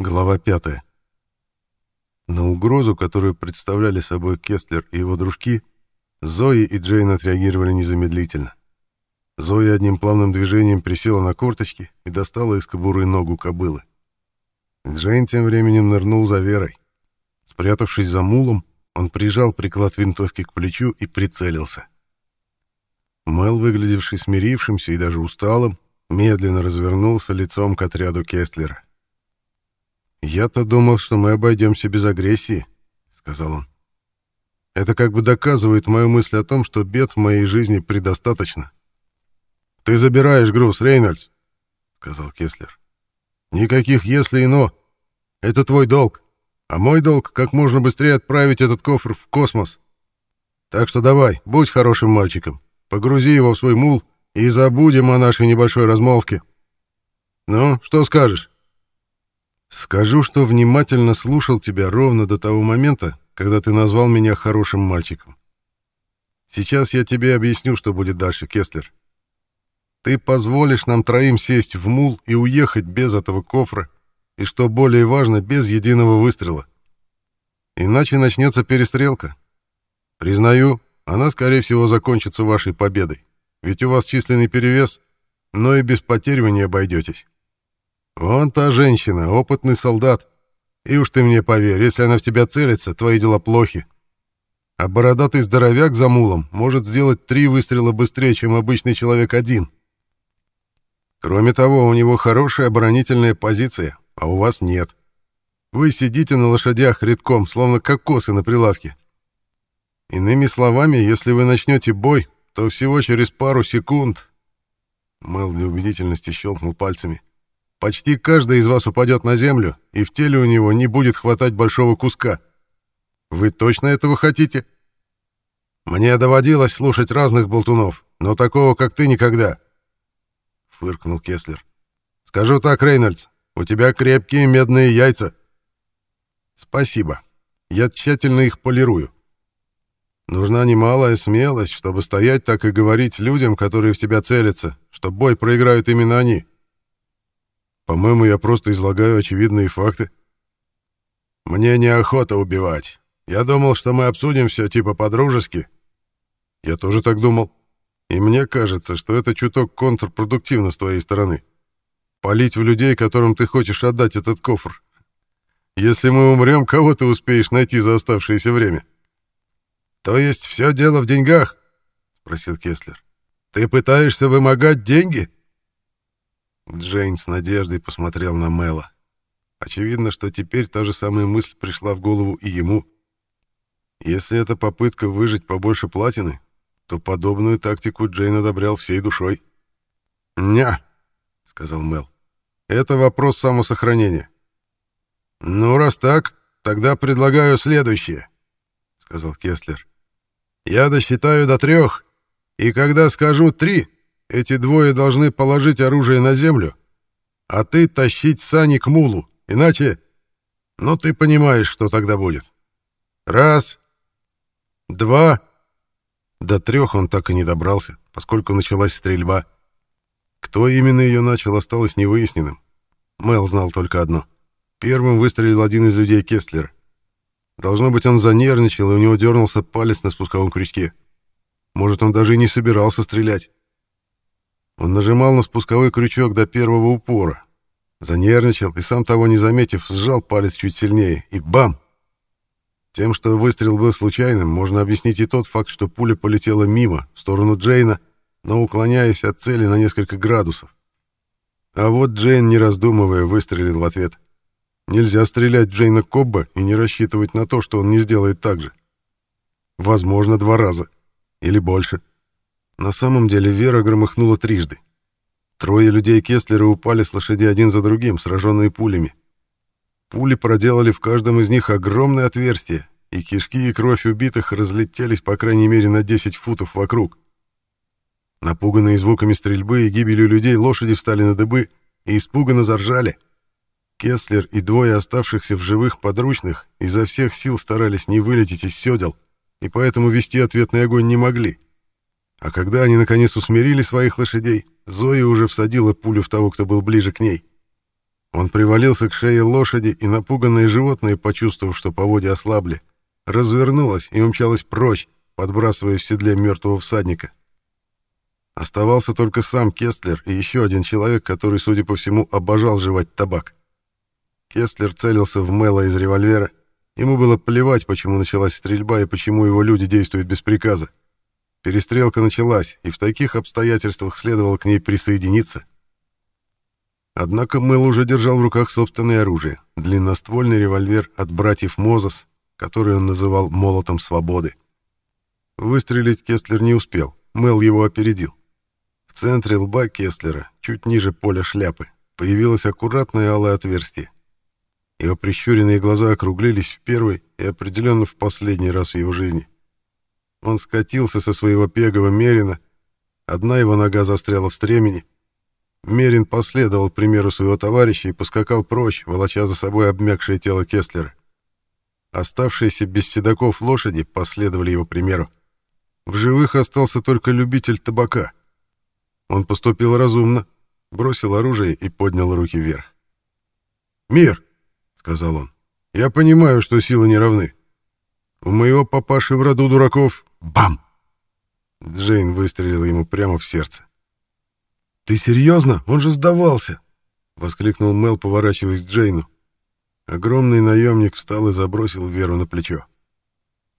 Глава 5. На угрозу, которую представляли собой Кестлер и его дружки, Зои и Джейн отреагировали незамедлительно. Зоя одним плавным движением присела на корточки и достала из кобуры ногу кобылы. Джейн тем временем нырнул за Верой. Спрятавшись за мулом, он прижал приклад винтовки к плечу и прицелился. Мел, выглядевший смирившимся и даже усталым, медленно развернулся лицом к отряду Кестлера. «Я-то думал, что мы обойдемся без агрессии», — сказал он. «Это как бы доказывает мою мысль о том, что бед в моей жизни предостаточно». «Ты забираешь груз, Рейнольдс», — сказал Кеслер. «Никаких «если» и «но». Это твой долг. А мой долг — как можно быстрее отправить этот кофр в космос. Так что давай, будь хорошим мальчиком, погрузи его в свой мул и забудем о нашей небольшой размолвке. Ну, что скажешь?» Скажу, что внимательно слушал тебя ровно до того момента, когда ты назвал меня хорошим мальчиком. Сейчас я тебе объясню, что будет дальше, Кестлер. Ты позволишь нам троим сесть в мул и уехать без этого кофра, и, что более важно, без единого выстрела. Иначе начнется перестрелка. Признаю, она, скорее всего, закончится вашей победой, ведь у вас численный перевес, но и без потерь вы не обойдетесь. Вон та женщина, опытный солдат. И уж ты мне поверь, если она в тебя целится, твои дела плохи. А бородатый здоровяк за мулом может сделать три выстрела быстрее, чем обычный человек один. Кроме того, у него хорошая оборонительная позиция, а у вас нет. Вы сидите на лошадях редком, словно кокосы на прилавке. Иными словами, если вы начнете бой, то всего через пару секунд... Мэл для убедительности щелкнул пальцами. Почти каждый из вас упадет на землю, и в теле у него не будет хватать большого куска. Вы точно этого хотите? Мне доводилось слушать разных болтунов, но такого, как ты, никогда. Фыркнул Кеслер. Скажу так, Рейнольдс, у тебя крепкие медные яйца. Спасибо. Я тщательно их полирую. Нужна немалая смелость, чтобы стоять так и говорить людям, которые в тебя целятся, что бой проиграют именно они. — по-моему, я просто излагаю очевидные факты. Мне неохота убивать. Я думал, что мы обсудим все типа по-дружески. Я тоже так думал. И мне кажется, что это чуток контрпродуктивно с твоей стороны. Полить в людей, которым ты хочешь отдать этот кофр. Если мы умрем, кого ты успеешь найти за оставшееся время? То есть все дело в деньгах? Спросил Кеслер. Ты пытаешься вымогать деньги? — Джейн с надеждой посмотрел на Мэла. Очевидно, что теперь та же самая мысль пришла в голову и ему. Если это попытка выжить побольше платины, то подобную тактику Джейн одобрял всей душой. «Ня», — сказал Мэл, — «это вопрос самосохранения». «Ну, раз так, тогда предлагаю следующее», — сказал Кестлер. «Я досчитаю до трех, и когда скажу три, эти двое должны положить оружие на землю, а ты тащить сани к мулу, иначе... Ну, ты понимаешь, что тогда будет. Раз, два... До трех он так и не добрался, поскольку началась стрельба. Кто именно ее начал, осталось невыясненным. Мэл знал только одно. Первым выстрелил один из людей Кестлера. Должно быть, он занервничал, и у него дернулся палец на спусковом крючке. Может, он даже и не собирался стрелять. Он нажимал на спусковой крючок до первого упора. Занервничал и, сам того не заметив, сжал палец чуть сильнее, и бам! Тем, что выстрел был случайным, можно объяснить и тот факт, что пуля полетела мимо, в сторону Джейна, но уклоняясь от цели на несколько градусов. А вот Джейн, не раздумывая, выстрелил в ответ. Нельзя стрелять Джейна Кобба и не рассчитывать на то, что он не сделает так же. Возможно, два раза. Или больше. На самом деле Вера громыхнула трижды. Трое людей Кестлера упали с лошади один за другим, сраженные пулями. Пули проделали в каждом из них огромное отверстие, и кишки и кровь убитых разлетелись по крайней мере на 10 футов вокруг. Напуганные звуками стрельбы и гибелью людей лошади встали на дыбы и испуганно заржали. Кестлер и двое оставшихся в живых подручных изо всех сил старались не вылететь из седел, и поэтому вести ответный огонь не могли. А когда они наконец усмирили своих лошадей, Зоя уже всадила пулю в того, кто был ближе к ней. Он привалился к шее лошади, и напуганное животное, почувствовав, что поводья ослабли, развернулось и умчалось прочь, подбрасывая в седле мертвого всадника. Оставался только сам Кестлер и еще один человек, который, судя по всему, обожал жевать табак. Кестлер целился в Мэла из револьвера. Ему было плевать, почему началась стрельба и почему его люди действуют без приказа. Перестрелка началась, и в таких обстоятельствах следовало к ней присоединиться. Однако Мэл уже держал в руках собственное оружие — длинноствольный револьвер от братьев Мозес, который он называл «молотом свободы». Выстрелить Кестлер не успел, Мэл его опередил. В центре лба Кестлера, чуть ниже поля шляпы, появилось аккуратное алое отверстие. Его прищуренные глаза округлились в первый и определенно в последний раз в его жизни. Он скатился со своего пегого Мерина, одна его нога застряла в стремени. Мерин последовал примеру своего товарища и поскакал прочь, волоча за собой обмякшее тело Кестлера. Оставшиеся без седаков лошади последовали его примеру. В живых остался только любитель табака. Он поступил разумно, бросил оружие и поднял руки вверх. «Мир!» — сказал он. «Я понимаю, что силы не равны. У моего папаши в роду дураков Бам! Джейн выстрелила ему прямо в сердце. «Ты серьезно? Он же сдавался!» — воскликнул Мел, поворачиваясь к Джейну. Огромный наемник встал и забросил Веру на плечо.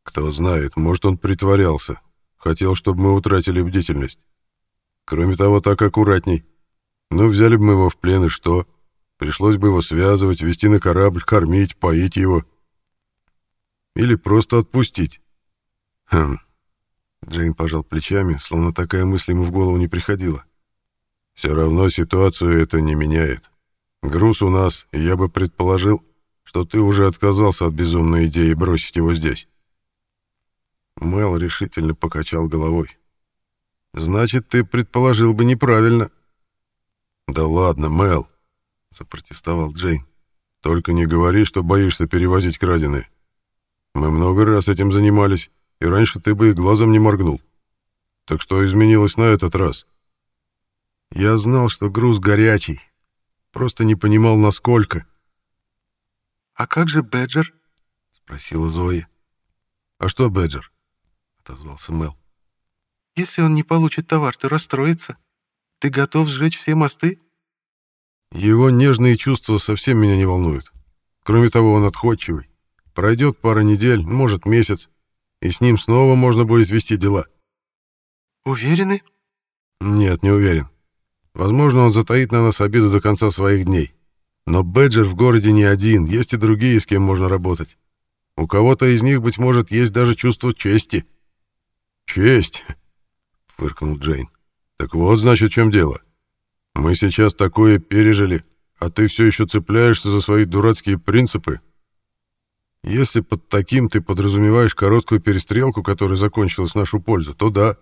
«Кто знает, может, он притворялся. Хотел, чтобы мы утратили бдительность. Кроме того, так аккуратней. Ну, взяли бы мы его в плен, и что? Пришлось бы его связывать, вести на корабль, кормить, поить его. Или просто отпустить. Хм, Джейн пожал плечами, словно такая мысль ему в голову не приходила. «Все равно ситуацию это не меняет. Груз у нас, и я бы предположил, что ты уже отказался от безумной идеи бросить его здесь». Мел решительно покачал головой. «Значит, ты предположил бы неправильно». «Да ладно, Мел», — запротестовал Джейн. «Только не говори, что боишься перевозить краденые. Мы много раз этим занимались, и раньше ты бы и глазом не моргнул. Так что изменилось на этот раз? Я знал, что груз горячий, просто не понимал, насколько. «А как же Бэджер?» — спросила Зоя. «А что Бэджер?» — отозвался Мел. «Если он не получит товар, то расстроится. Ты готов сжечь все мосты?» Его нежные чувства совсем меня не волнуют. Кроме того, он отходчивый. Пройдет пара недель, может, месяц, и с ним снова можно будет вести дела. Уверены? Нет, не уверен. Возможно, он затаит на нас обиду до конца своих дней. Но Бэджер в городе не один, есть и другие, с кем можно работать. У кого-то из них, быть может, есть даже чувство чести. «Честь!» — фыркнул Джейн. «Так вот, значит, в чем дело. Мы сейчас такое пережили, а ты все еще цепляешься за свои дурацкие принципы, если под таким ты подразумеваешь короткую перестрелку, которая закончилась в нашу пользу, то да.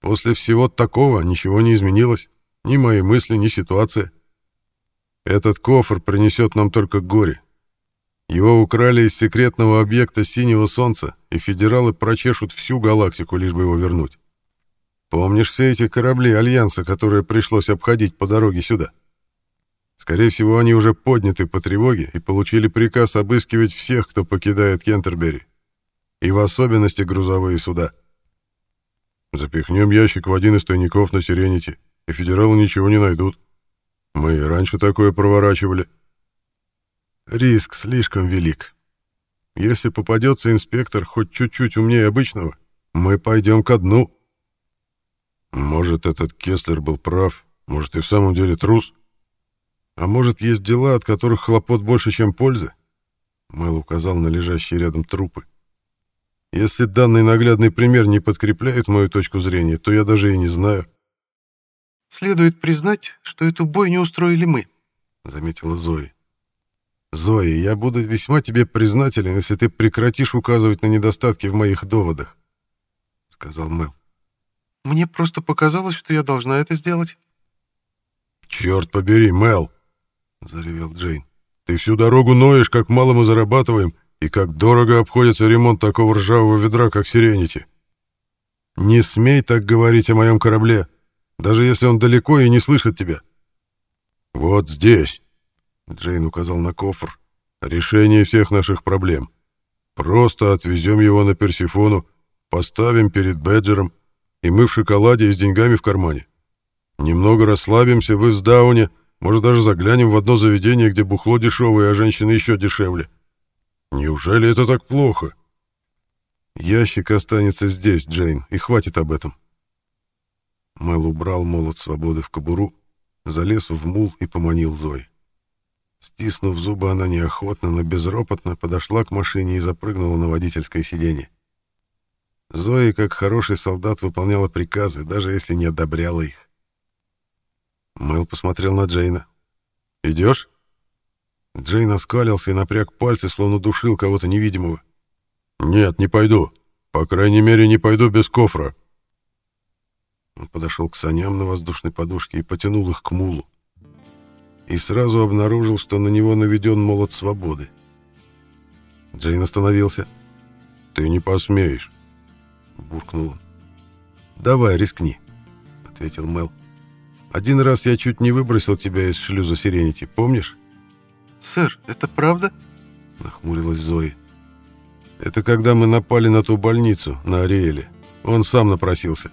После всего такого ничего не изменилось. Ни мои мысли, ни ситуация. Этот кофр принесет нам только горе. Его украли из секретного объекта Синего Солнца, и федералы прочешут всю галактику, лишь бы его вернуть. Помнишь все эти корабли Альянса, которые пришлось обходить по дороге сюда? — Скорее всего, они уже подняты по тревоге и получили приказ обыскивать всех, кто покидает Кентербери. И в особенности грузовые суда. Запихнем ящик в один из тайников на Сиренити, и федералы ничего не найдут. Мы и раньше такое проворачивали. Риск слишком велик. Если попадется инспектор хоть чуть-чуть умнее обычного, мы пойдем ко дну. Может, этот Кеслер был прав, может, и в самом деле трус. А может, есть дела, от которых хлопот больше, чем пользы? Мэл указал на лежащие рядом трупы. Если данный наглядный пример не подкрепляет мою точку зрения, то я даже и не знаю. Следует признать, что эту бойню устроили мы, заметила Зои. Зои, я буду весьма тебе признателен, если ты прекратишь указывать на недостатки в моих доводах, сказал Мэл. Мне просто показалось, что я должна это сделать. Черт побери, Мэл, — заревел Джейн. «Ты всю дорогу ноешь, как мало мы зарабатываем, и как дорого обходится ремонт такого ржавого ведра, как Сиренити. Не смей так говорить о моем корабле, даже если он далеко и не слышит тебя. Вот здесь, Джейн указал на кофр. «Решение всех наших проблем. Просто отвезем его на Персифону, поставим перед Беджером, и мы в шоколаде и с деньгами в кармане. Немного расслабимся в Издауне, может, даже заглянем в одно заведение, где бухло дешевое, а женщины еще дешевле. Неужели это так плохо?» «Ящик останется здесь, Джейн, и хватит об этом». Мэл убрал молот свободы в кобуру, залез в мул и поманил Зои. Стиснув зубы, она неохотно, но безропотно подошла к машине и запрыгнула на водительское сиденье. Зоя, как хороший солдат, выполняла приказы, даже если не одобряла их. Мэл посмотрел на Джейна. «Идешь?» Джейн оскалился и напряг пальцы, словно душил кого-то невидимого. «Нет, не пойду. По крайней мере, не пойду без кофра». Он подошел к саням на воздушной подушке и потянул их к мулу и сразу обнаружил, что на него наведен молот свободы. Джейн остановился. «Ты не посмеешь», — буркнул он. «Давай, рискни», — ответил Мел. «Один раз я чуть не выбросил тебя из шлюза Сиренити, помнишь?» «Сэр, это правда?» — нахмурилась Зои. «Это когда мы напали на ту больницу, на Ариэле. Он сам напросился».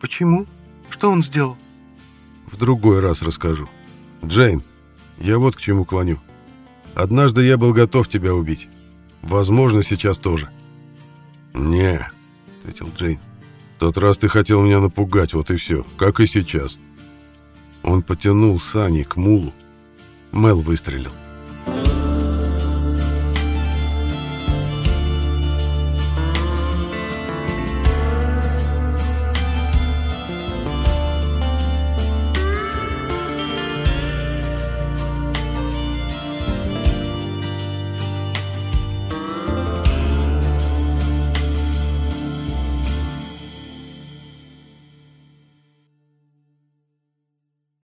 «Почему? Что он сделал?» «В другой раз расскажу. Джейн, я вот к чему клоню. Однажды я был готов тебя убить. Возможно, сейчас тоже. Не, ответил Джейн. Тот раз ты хотел меня напугать, вот и все, как и сейчас. Он потянул сани к мулу. Мел выстрелил.